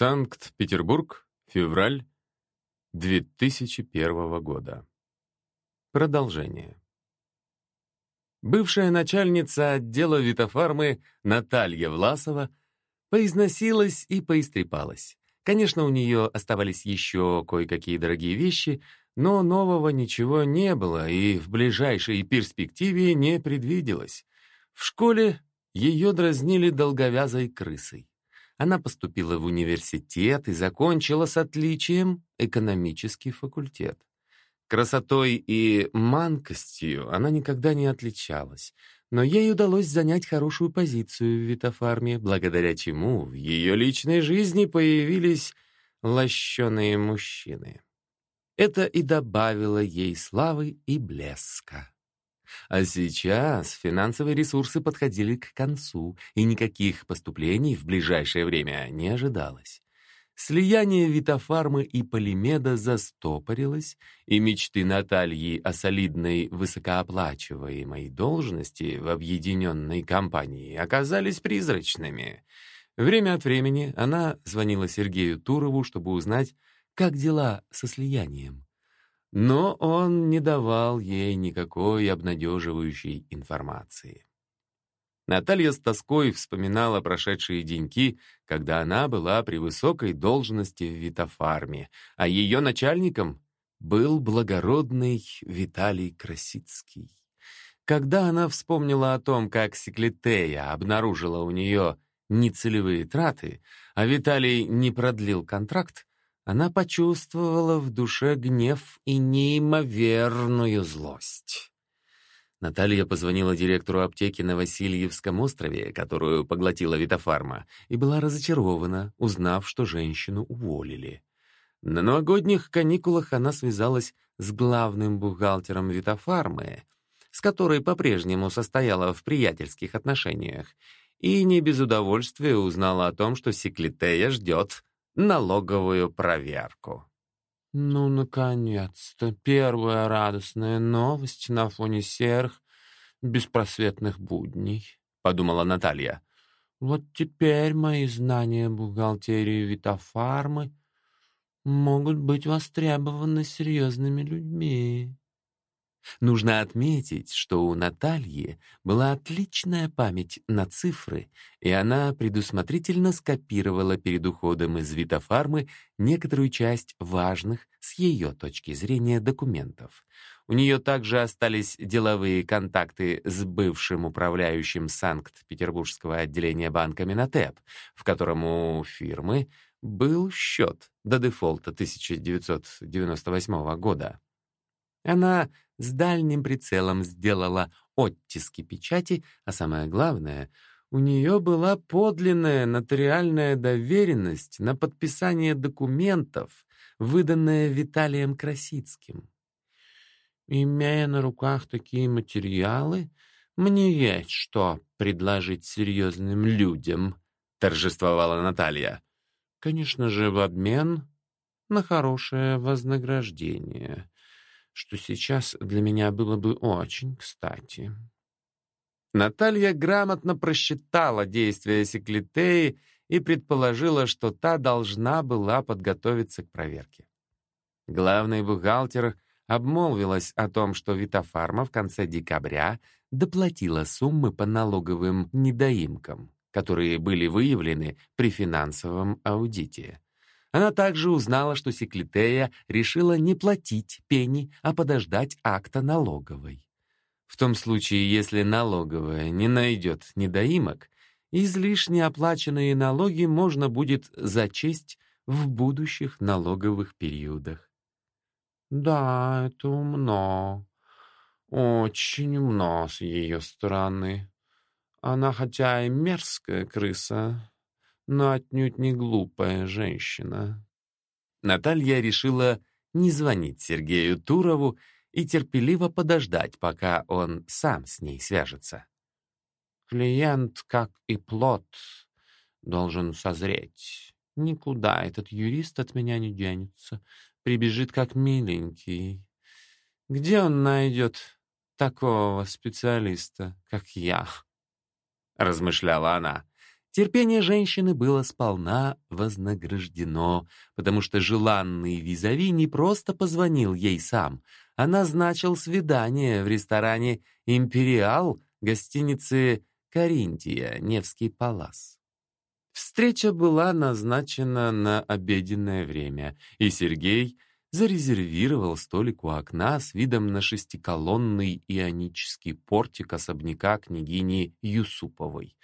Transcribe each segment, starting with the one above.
Санкт-Петербург, февраль 2001 года. Продолжение. Бывшая начальница отдела Витофармы Наталья Власова поизносилась и поистрепалась. Конечно, у нее оставались еще кое-какие дорогие вещи, но нового ничего не было и в ближайшей перспективе не предвиделось. В школе ее дразнили долговязой крысой. Она поступила в университет и закончила с отличием экономический факультет. Красотой и манкостью она никогда не отличалась, но ей удалось занять хорошую позицию в Витофарме, благодаря чему в ее личной жизни появились лощеные мужчины. Это и добавило ей славы и блеска. А сейчас финансовые ресурсы подходили к концу, и никаких поступлений в ближайшее время не ожидалось. Слияние Витофармы и Полимеда застопорилось, и мечты Натальи о солидной высокооплачиваемой должности в объединенной компании оказались призрачными. Время от времени она звонила Сергею Турову, чтобы узнать, как дела со слиянием. Но он не давал ей никакой обнадеживающей информации. Наталья с тоской вспоминала прошедшие деньки, когда она была при высокой должности в Витофарме, а ее начальником был благородный Виталий Красицкий. Когда она вспомнила о том, как Секлитея обнаружила у нее нецелевые траты, а Виталий не продлил контракт, она почувствовала в душе гнев и неимоверную злость. Наталья позвонила директору аптеки на Васильевском острове, которую поглотила Витофарма, и была разочарована, узнав, что женщину уволили. На новогодних каникулах она связалась с главным бухгалтером Витофармы, с которой по-прежнему состояла в приятельских отношениях, и не без удовольствия узнала о том, что Секлитея ждет налоговую проверку. Ну, наконец-то, первая радостная новость на фоне серых, беспросветных будней, — подумала Наталья. Вот теперь мои знания бухгалтерии Витофармы могут быть востребованы серьезными людьми. Нужно отметить, что у Натальи была отличная память на цифры, и она предусмотрительно скопировала перед уходом из Витофармы некоторую часть важных с ее точки зрения документов. У нее также остались деловые контакты с бывшим управляющим Санкт-Петербургского отделения банка Минотеп, в котором у фирмы был счет до дефолта 1998 года. Она с дальним прицелом сделала оттиски печати, а самое главное, у нее была подлинная нотариальная доверенность на подписание документов, выданная Виталием Красицким. Имея на руках такие материалы, мне есть что предложить серьезным людям, торжествовала Наталья. Конечно же, в обмен на хорошее вознаграждение что сейчас для меня было бы очень кстати. Наталья грамотно просчитала действия Секлитеи и предположила, что та должна была подготовиться к проверке. Главный бухгалтер обмолвилась о том, что Витофарма в конце декабря доплатила суммы по налоговым недоимкам, которые были выявлены при финансовом аудите. Она также узнала, что Секлитея решила не платить пени, а подождать акта налоговой. В том случае, если налоговая не найдет недоимок, излишне оплаченные налоги можно будет зачесть в будущих налоговых периодах. Да, это умно. Очень умно с ее стороны. Она хотя и мерзкая крыса, но отнюдь не глупая женщина. Наталья решила не звонить Сергею Турову и терпеливо подождать, пока он сам с ней свяжется. Клиент, как и плод, должен созреть. Никуда этот юрист от меня не денется. Прибежит как миленький. Где он найдет такого специалиста, как я? Размышляла она. Терпение женщины было сполна вознаграждено, потому что желанный визави не просто позвонил ей сам, а назначил свидание в ресторане «Империал» гостиницы «Каринтия», Невский палас. Встреча была назначена на обеденное время, и Сергей зарезервировал столик у окна с видом на шестиколонный ионический портик особняка княгини Юсуповой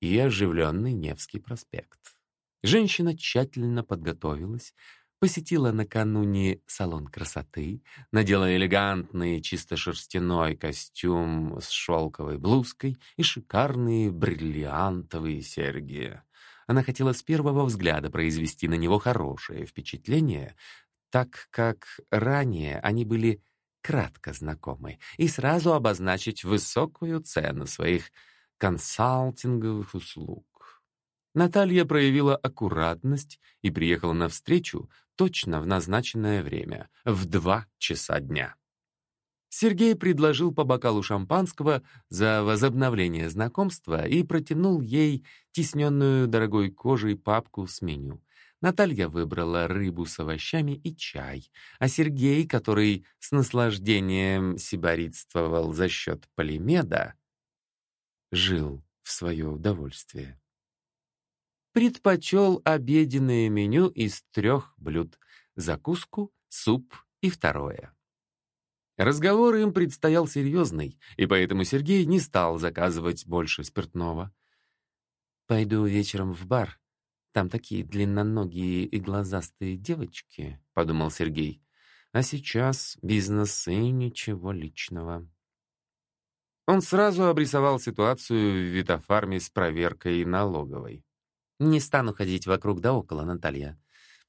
и оживленный Невский проспект. Женщина тщательно подготовилась, посетила накануне салон красоты, надела элегантный чисто шерстяной костюм с шелковой блузкой и шикарные бриллиантовые серьги. Она хотела с первого взгляда произвести на него хорошее впечатление, так как ранее они были кратко знакомы, и сразу обозначить высокую цену своих консалтинговых услуг. Наталья проявила аккуратность и приехала на встречу точно в назначенное время, в два часа дня. Сергей предложил по бокалу шампанского за возобновление знакомства и протянул ей тисненную дорогой кожей папку с меню. Наталья выбрала рыбу с овощами и чай, а Сергей, который с наслаждением сиборитствовал за счет полимеда, жил в свое удовольствие. Предпочел обеденное меню из трех блюд — закуску, суп и второе. Разговор им предстоял серьезный, и поэтому Сергей не стал заказывать больше спиртного. «Пойду вечером в бар. Там такие длинноногие и глазастые девочки», — подумал Сергей. «А сейчас бизнес и ничего личного». Он сразу обрисовал ситуацию в Витофарме с проверкой налоговой. «Не стану ходить вокруг да около, Наталья.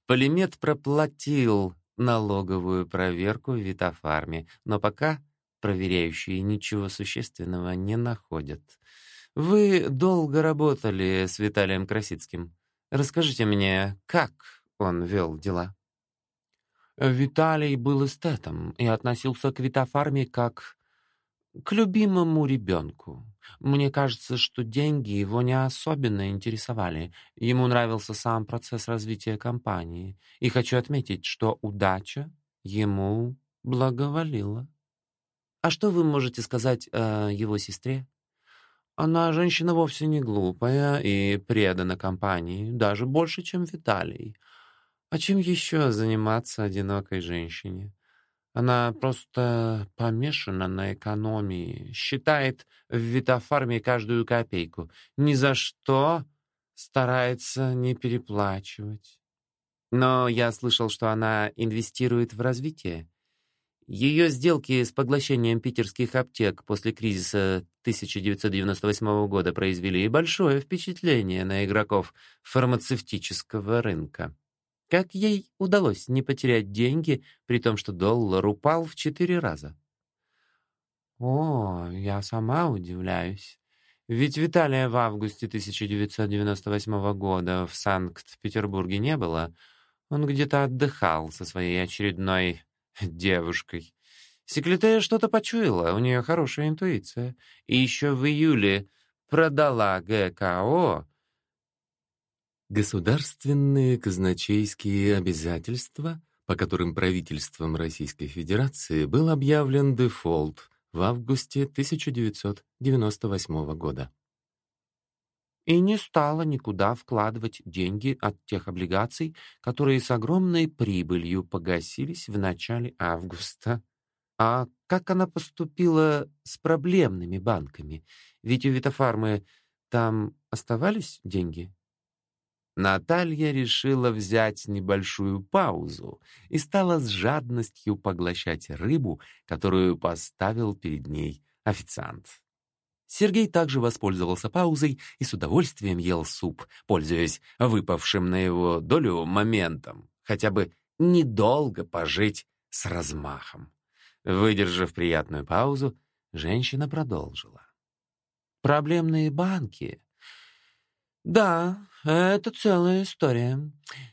Полимет проплатил налоговую проверку в Витофарме, но пока проверяющие ничего существенного не находят. Вы долго работали с Виталием Красицким. Расскажите мне, как он вел дела?» Виталий был эстетом и относился к Витофарме как к любимому ребенку. Мне кажется, что деньги его не особенно интересовали. Ему нравился сам процесс развития компании. И хочу отметить, что удача ему благоволила. А что вы можете сказать о его сестре? Она женщина вовсе не глупая и предана компании, даже больше, чем Виталий. А чем еще заниматься одинокой женщине? Она просто помешана на экономии, считает в Витофарме каждую копейку. Ни за что старается не переплачивать. Но я слышал, что она инвестирует в развитие. Ее сделки с поглощением питерских аптек после кризиса 1998 года произвели большое впечатление на игроков фармацевтического рынка. Как ей удалось не потерять деньги, при том, что доллар упал в четыре раза? О, я сама удивляюсь. Ведь Виталия в августе 1998 года в Санкт-Петербурге не было. Он где-то отдыхал со своей очередной девушкой. Секретаря что-то почуяла, у нее хорошая интуиция. И еще в июле продала ГКО Государственные казначейские обязательства, по которым правительством Российской Федерации был объявлен дефолт в августе 1998 года. И не стала никуда вкладывать деньги от тех облигаций, которые с огромной прибылью погасились в начале августа. А как она поступила с проблемными банками? Ведь у Витофармы там оставались деньги? Наталья решила взять небольшую паузу и стала с жадностью поглощать рыбу, которую поставил перед ней официант. Сергей также воспользовался паузой и с удовольствием ел суп, пользуясь выпавшим на его долю моментом, хотя бы недолго пожить с размахом. Выдержав приятную паузу, женщина продолжила. «Проблемные банки да, это целая история.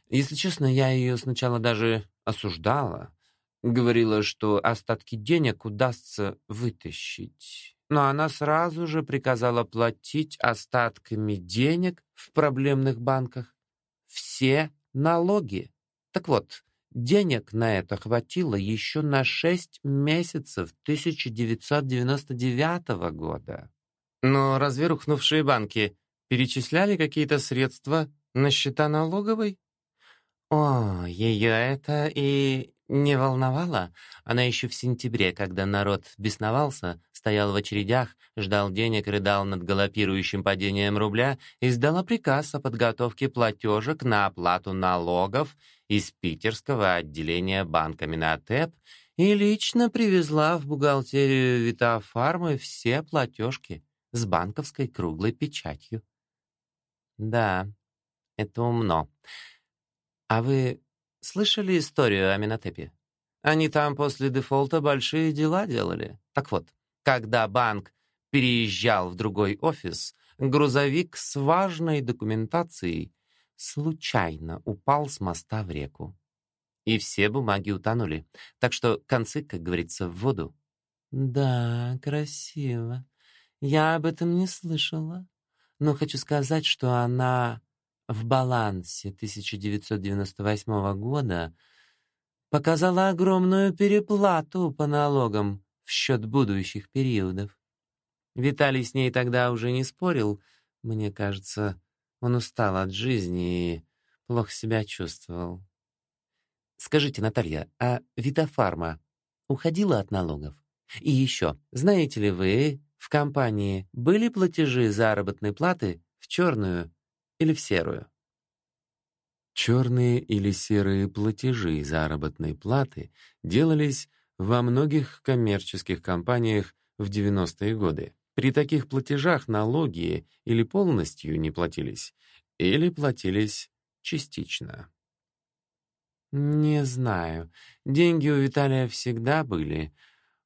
Если честно, я ее сначала даже осуждала. Говорила, что остатки денег удастся вытащить. но она сразу же приказала платить остатками денег в проблемных банках все налоги. Так вот, денег на это хватило еще на шесть месяцев 1999 года. Но разве рухнувшие банки перечисляли какие-то средства на счета налоговой? О, ее это и не волновало. Она еще в сентябре, когда народ бесновался, стоял в очередях, ждал денег, рыдал над галопирующим падением рубля, издала приказ о подготовке платежек на оплату налогов из питерского отделения банка Минотеп и лично привезла в бухгалтерию Витафармы все платежки с банковской круглой печатью. Да, это умно. А вы слышали историю о Минотепе? Они там после дефолта большие дела делали. Так вот, когда банк переезжал в другой офис, грузовик с важной документацией случайно упал с моста в реку. И все бумаги утонули. Так что концы, как говорится, в воду. Да, красиво. Я об этом не слышала. Но хочу сказать, что она в балансе 1998 года показала огромную переплату по налогам в счет будущих периодов. Виталий с ней тогда уже не спорил. Мне кажется, он устал от жизни и плохо себя чувствовал. Скажите, Наталья, а Витафарма уходила от налогов? И еще, знаете ли вы, в компании были платежи заработной платы в черную или в серую. Черные или серые платежи заработной платы делались во многих коммерческих компаниях в 90-е годы. При таких платежах налоги или полностью не платились, или платились частично. «Не знаю. Деньги у Виталия всегда были.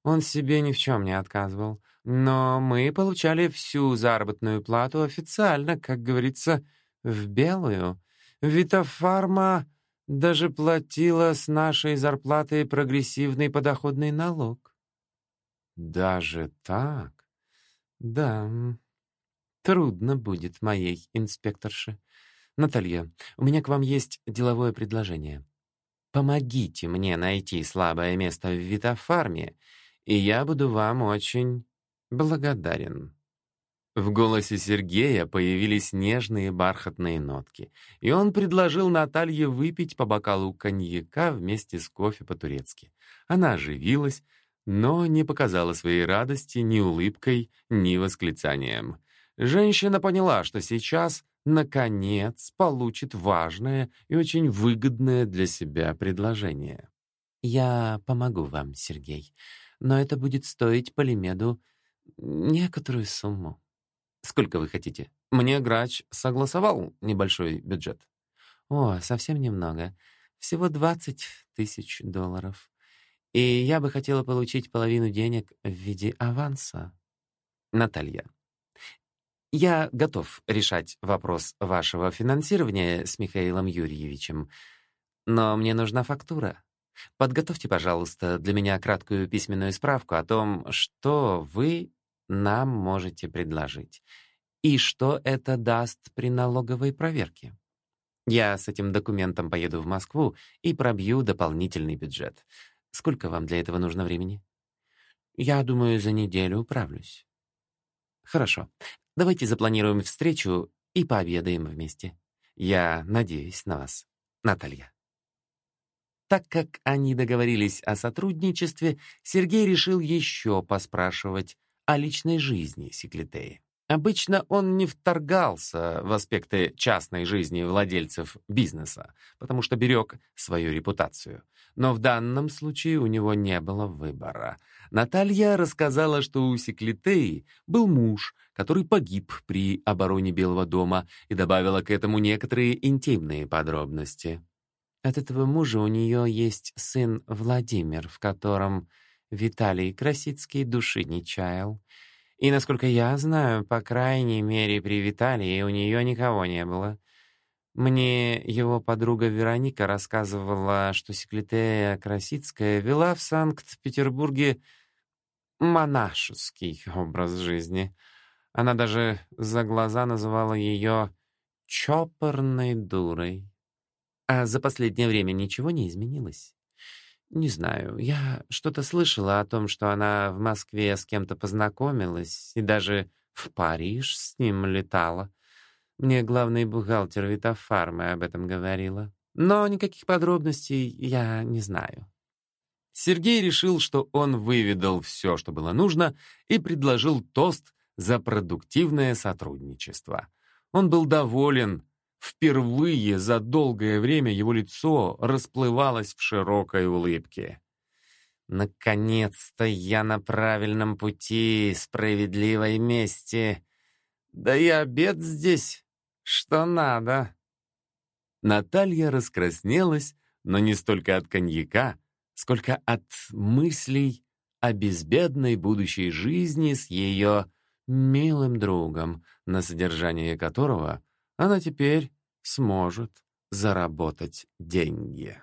Он себе ни в чем не отказывал. Но мы получали всю заработную плату официально, как говорится, в белую. Витофарма даже платила с нашей зарплаты прогрессивный подоходный налог. Даже так? Да. Трудно будет моей инспекторше. Наталья, у меня к вам есть деловое предложение. Помогите мне найти слабое место в Витофарме, и я буду вам очень благодарен. В голосе Сергея появились нежные бархатные нотки, и он предложил Наталье выпить по бокалу коньяка вместе с кофе по-турецки. Она оживилась, но не показала своей радости ни улыбкой, ни восклицанием. Женщина поняла, что сейчас, наконец, получит важное и очень выгодное для себя предложение. «Я помогу вам, Сергей, но это будет стоить Полимеду некоторую сумму». Сколько вы хотите? Мне грач согласовал небольшой бюджет. О, совсем немного. Всего 20 тысяч долларов. И я бы хотела получить половину денег в виде аванса. Наталья, я готов решать вопрос вашего финансирования с Михаилом Юрьевичем, но мне нужна фактура. Подготовьте, пожалуйста, для меня краткую письменную справку о том, что вы нам можете предложить. И что это даст при налоговой проверке? Я с этим документом поеду в Москву и пробью дополнительный бюджет. Сколько вам для этого нужно времени? Я думаю, за неделю управлюсь. Хорошо. Давайте запланируем встречу и пообедаем вместе. Я надеюсь на вас, Наталья. Так как они договорились о сотрудничестве, Сергей решил еще поспрашивать о личной жизни Секлитеи. Обычно он не вторгался в аспекты частной жизни владельцев бизнеса, потому что берег свою репутацию. Но в данном случае у него не было выбора. Наталья рассказала, что у Секлитеи был муж, который погиб при обороне Белого дома, и добавила к этому некоторые интимные подробности. От этого мужа у нее есть сын Владимир, в котором Виталий Красицкий души не чаял. И, насколько я знаю, по крайней мере, при Виталии у нее никого не было. Мне его подруга Вероника рассказывала, что Секлитея Красицкая вела в Санкт-Петербурге монашеский образ жизни. Она даже за глаза называла ее чопорной дурой. А за последнее время ничего не изменилось? Не знаю, я что-то слышала о том, что она в Москве с кем-то познакомилась и даже в Париж с ним летала. Мне главный бухгалтер Витофармы об этом говорила. Но никаких подробностей я не знаю. Сергей решил, что он выведал все, что было нужно, и предложил тост за продуктивное сотрудничество. Он был доволен. Впервые за долгое время его лицо расплывалось в широкой улыбке. «Наконец-то я на правильном пути справедливой мести. Да и обед здесь, что надо». Наталья раскраснелась, но не столько от коньяка, сколько от мыслей о безбедной будущей жизни с ее милым другом, на содержание которого она теперь сможет заработать деньги.